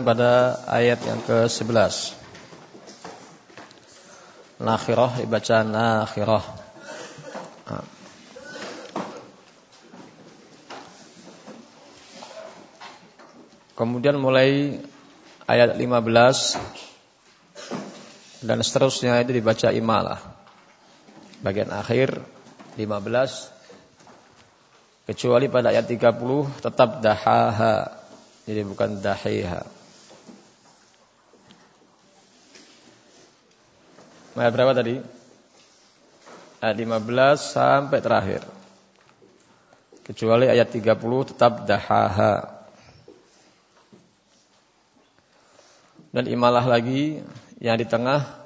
pada ayat yang ke-11. Nakhirah dibaca nakhirah. Kemudian mulai ayat 15 dan seterusnya itu dibaca imalah. Bagian akhir 15 kecuali pada ayat 30 tetap dahaha. Jadi bukan dahiha. Ayat berapa tadi? Ayat 15 sampai terakhir. Kecuali ayat 30 tetap dahaha. Dan imalah lagi yang di tengah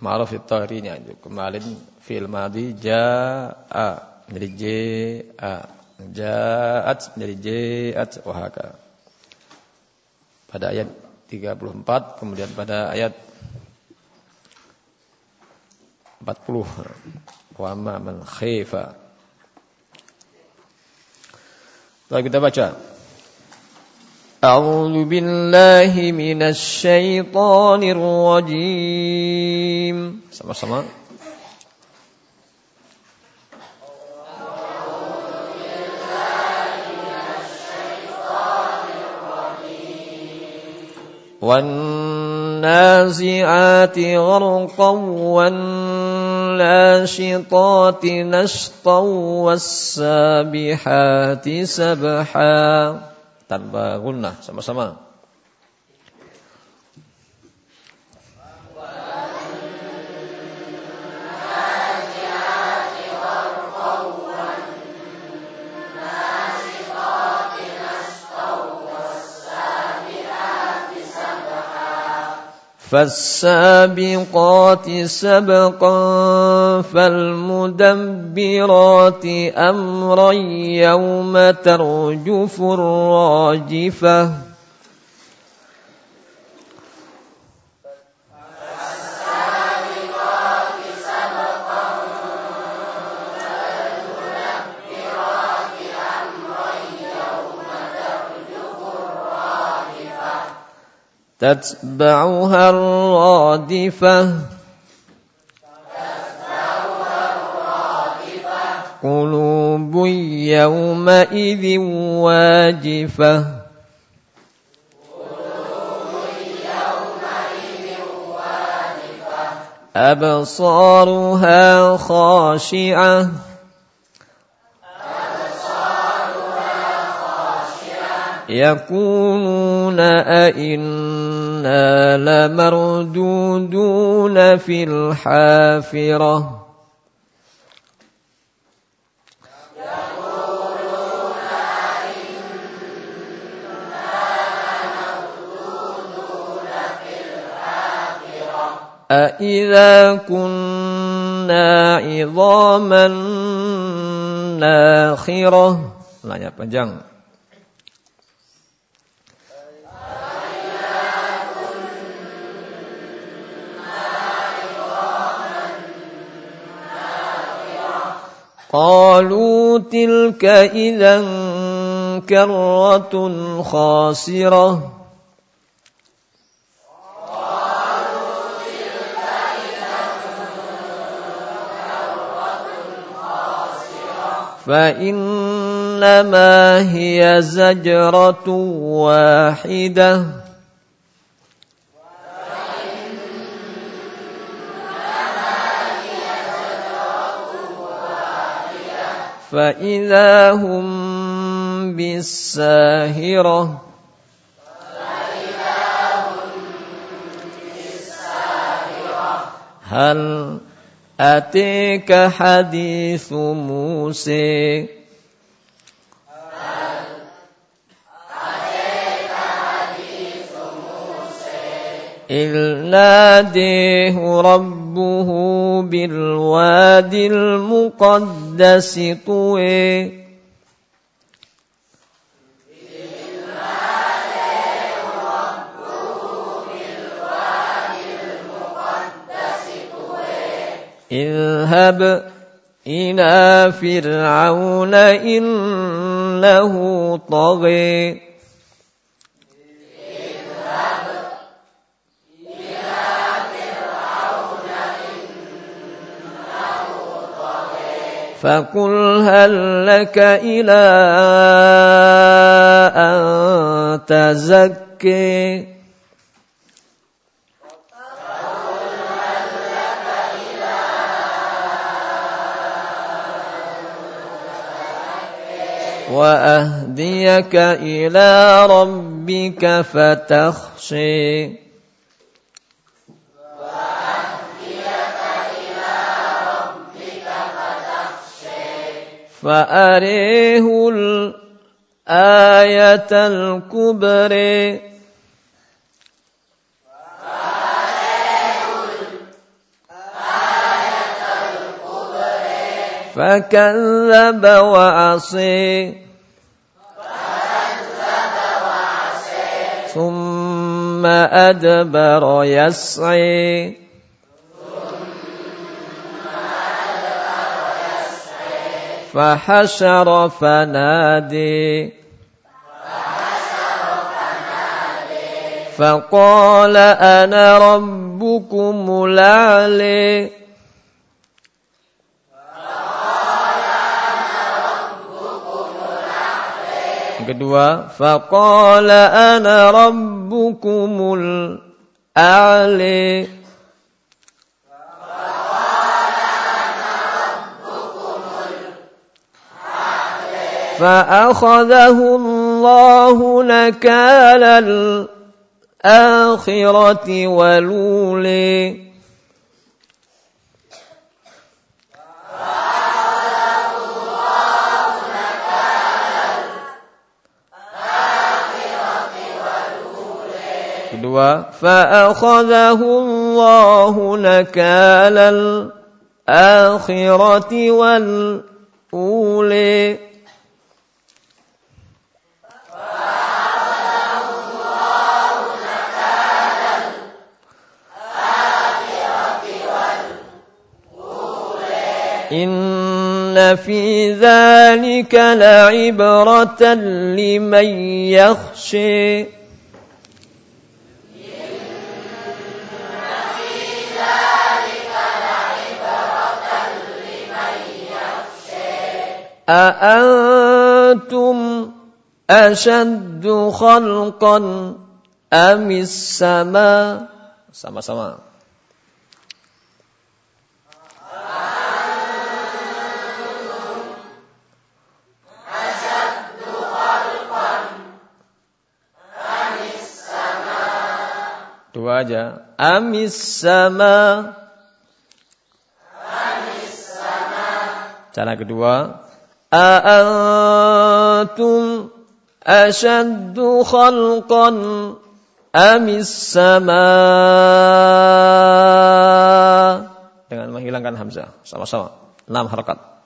ma'ruf itu kemarin fil madi jaa menjadi jaa jaat menjadi jaat wahaka pada ayat 34 kemudian pada ayat 40 wa ma man khifa Lalu kita baca أعوذ بالله من الشيطان الرجيم sama-sama والنازعات غرقا والناشطات نشطا والسابحات سبحا tanpa gunnah sama-sama. فالسابقات سبقا فالمدبرات أمرا يوم ترجف الراجفة تتبعها الرادفة. قلوب يومئذ واجفة. أبصارها خاشعة. يقولون أئنا لمردودون في الحافرة. أإذا كنا عظاما ناخرة. Nanya panjang. قالوا تلك إذا كرة خاسرة. فإنما هي زجرة واحدة. فإذا هم بالساهرة هل أتيك حديث موسى إذ ناديه ربه بالواد المقدس طوي. اذهب إلى فرعون إنه طغي. فقل هل لك إلى أن تزكي وأهديك إلى ربك فتخشي فأريه الآية الكبرى. فكذب وعصي. ثم أدبر يسعي. فحشر فنادي فقال أنا ربكم الأعلي kedua faqala ana rabbukumul a'li فأخذه الله نكال الآخرة ولولي. Kedua فأخذه الله نكال الآخرة والأولي إن في ذلك لعبرة لمن يخشي. أأنتم أشد خلقا أم السماء؟ sama-sama aja. Amis sama. Amis sama. Cara kedua. Aantum ashaddu khalqan amis sama. Dengan menghilangkan hamzah. Sama-sama. Enam harakat.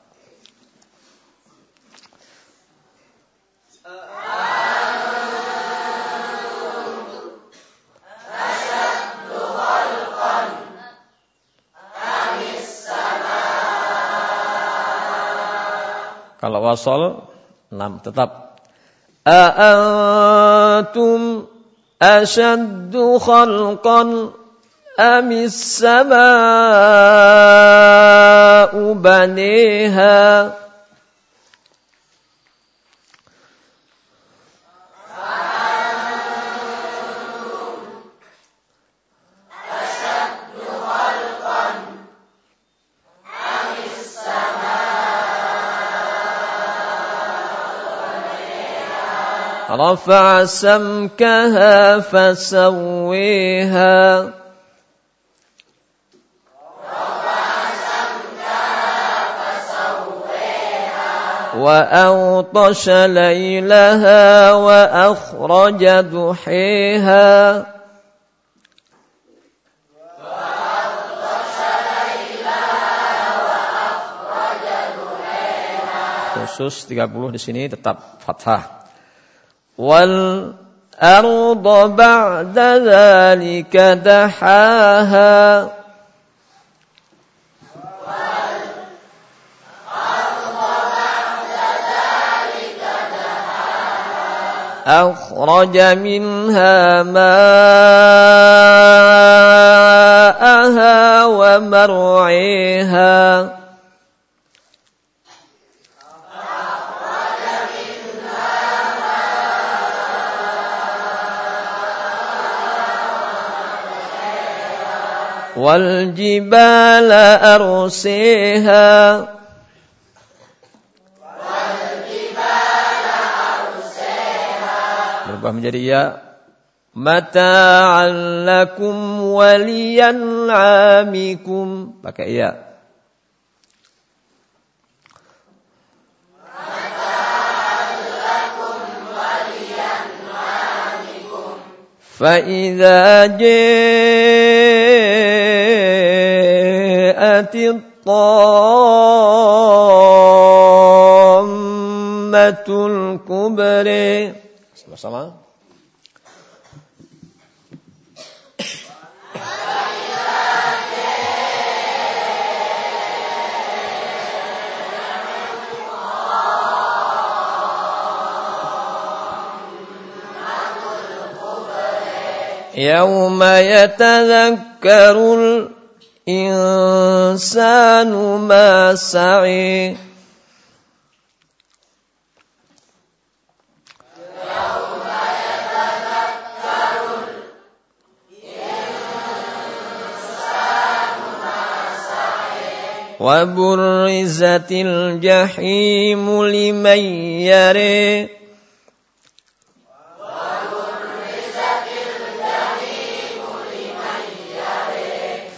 Kalau wasol enam tetap. A'antum asyaddu khalqan amis sama'u baniha. رفع سمكها فسويها. وأغطش ليلها وأخرج ضحيها. Khusus 30 di sini tetap fathah. والأرض بعد ذلك دحاها. أخرج منها ماءها ومرعيها. والجبال أرسيها berubah menjadi ya mata'an lakum waliyan'amikum pakai ya فإذا جاءت الكبرى. يوم يتذكر الإنسان ما سعي وبرزت الجحيم لمن يري.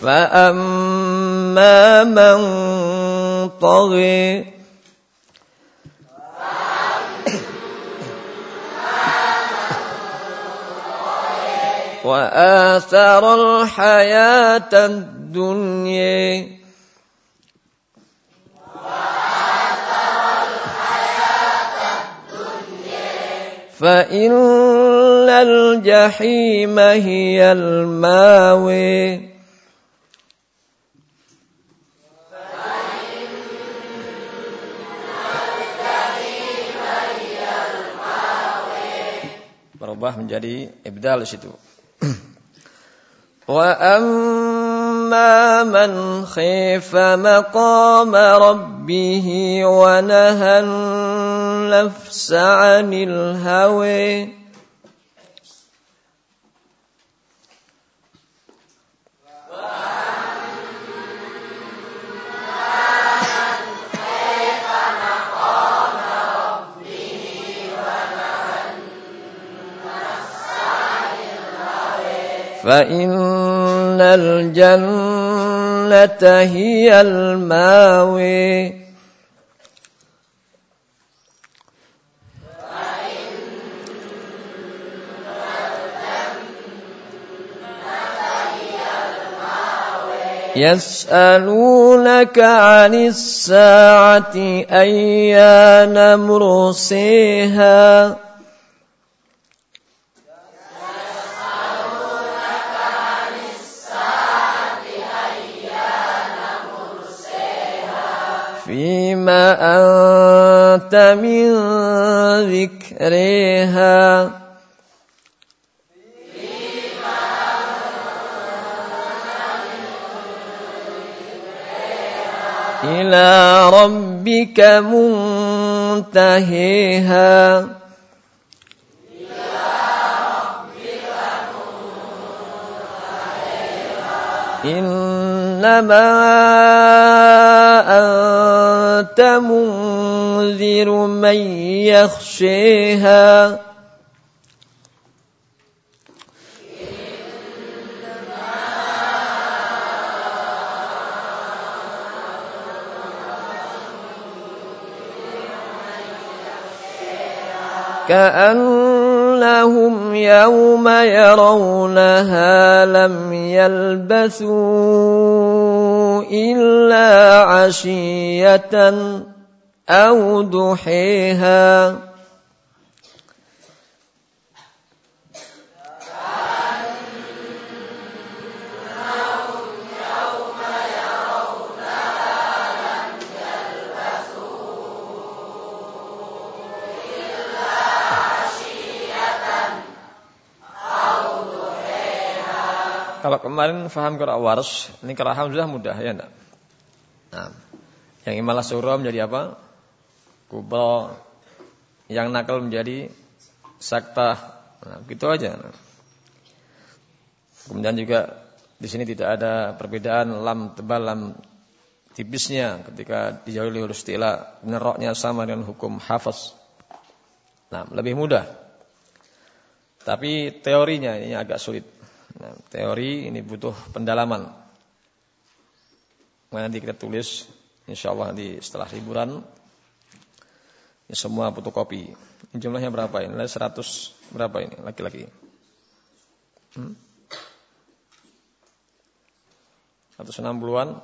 فأما من طغي وآثر الحياة الدنيا فإن الجحيم هي الماوي berubah menjadi ibdal di situ. Wa amma أَمَّا مَنْ خِيفَ مَقَامَ رَبِّهِ وَنَهَى النَّفْسَ عَنِ الْهَوَى. فَإِنَّ الجنة هي الماوي. يسألونك عن الساعة أيان مرسيها. من ذكرها. إلى ربك منتهيها. إنما أنت منذر من يخشيها. كأنهم يوم يرونها لم يلبثوا إلا عشية أو ضحيها kemarin faham kira waras, ini kira hamzah mudah ya enggak? Nah, yang imalah surah menjadi apa? Kubra. Yang nakal menjadi sakta. Nah, gitu aja. Kemudian juga Di sini tidak ada perbedaan lam tebal lam tipisnya ketika dijauhi huruf istila neroknya sama dengan hukum hafaz. Nah, lebih mudah. Tapi teorinya ini agak sulit. Nah, teori ini butuh pendalaman. Nanti kita tulis insyaallah di setelah liburan. Ini semua butuh kopi. Ini jumlahnya berapa ini? 100 berapa ini laki-laki? Hmm? 160-an.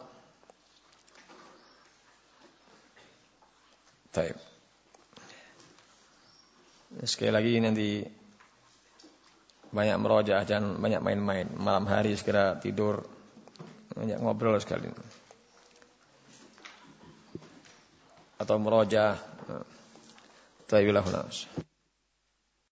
Baik. Sekali lagi nanti banyak merojah dan banyak main-main. Malam hari segera tidur, banyak ngobrol sekali. Atau merojah. Tayyibullah